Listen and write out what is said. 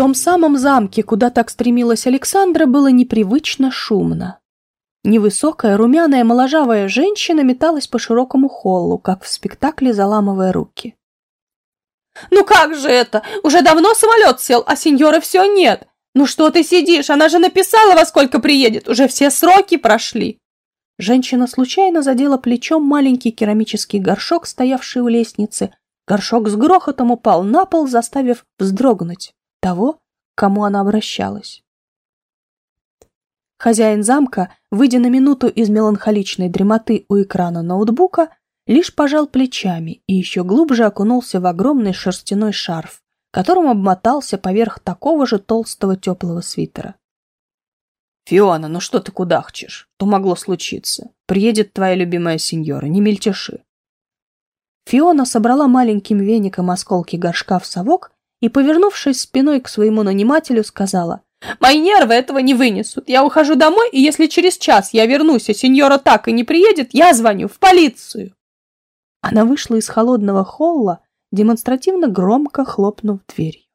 том самом замке, куда так стремилась Александра, было непривычно шумно. Невысокая, румяная, моложавая женщина металась по широкому холлу, как в спектакле, заламывая руки. «Ну как же это? Уже давно самолет сел, а сеньора все нет. Ну что ты сидишь? Она же написала, во сколько приедет. Уже все сроки прошли». Женщина случайно задела плечом маленький керамический горшок, стоявший у лестницы. Горшок с грохотом упал на пол, заставив вздрогнуть того, к кому она обращалась. Хозяин замка, выйдя на минуту из меланхоличной дремоты у экрана ноутбука, лишь пожал плечами и еще глубже окунулся в огромный шерстяной шарф, которым обмотался поверх такого же толстого теплого свитера. «Фиона, ну что ты кудахчешь? То могло случиться. Приедет твоя любимая сеньора, не мельтеши». Фиона собрала маленьким веником осколки горшка в совок и, повернувшись спиной к своему нанимателю, сказала «Мои нервы этого не вынесут. Я ухожу домой, и если через час я вернусь, а сеньора так и не приедет, я звоню в полицию». Она вышла из холодного холла, демонстративно громко хлопнув дверью.